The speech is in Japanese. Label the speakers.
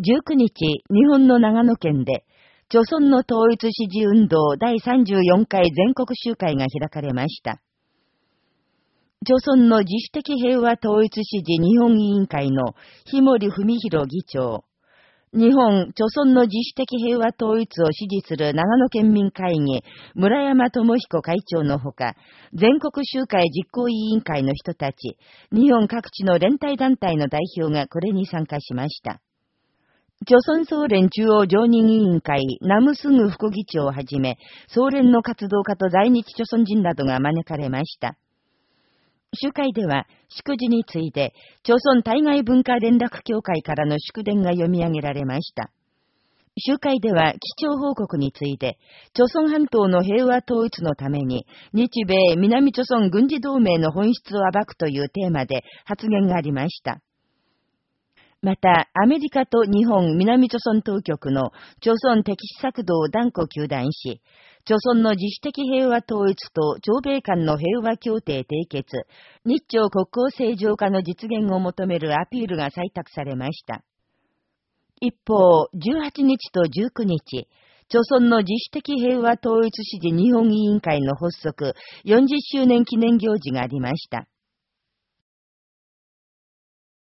Speaker 1: 19日、日本の長野県で、朝鮮の統一支持運動第34回全国集会が開かれました。朝鮮の自主的平和統一支持日本委員会の日森文弘議長、日本、朝鮮の自主的平和統一を支持する長野県民会議、村山智彦会長のほか、全国集会実行委員会の人たち、日本各地の連帯団体の代表がこれに参加しました。朝鮮総連中央常任委員会、ナムスグ副議長をはじめ、総連の活動家と在日朝鮮人などが招かれました。集会では、祝辞について、朝鮮対外文化連絡協会からの祝電が読み上げられました。集会では、基調報告について、朝鮮半島の平和統一のために、日米南朝鮮軍事同盟の本質を暴くというテーマで発言がありました。また、アメリカと日本南朝鮮当局の朝鮮敵視策動を断固求断し、朝鮮の自主的平和統一と朝米間の平和協定締結、日朝国交正常化の実現を求めるアピールが採択されました。一方、18日と19日、朝鮮の自主的平和統一支持日本委員会の発足40周年記念行事がありました。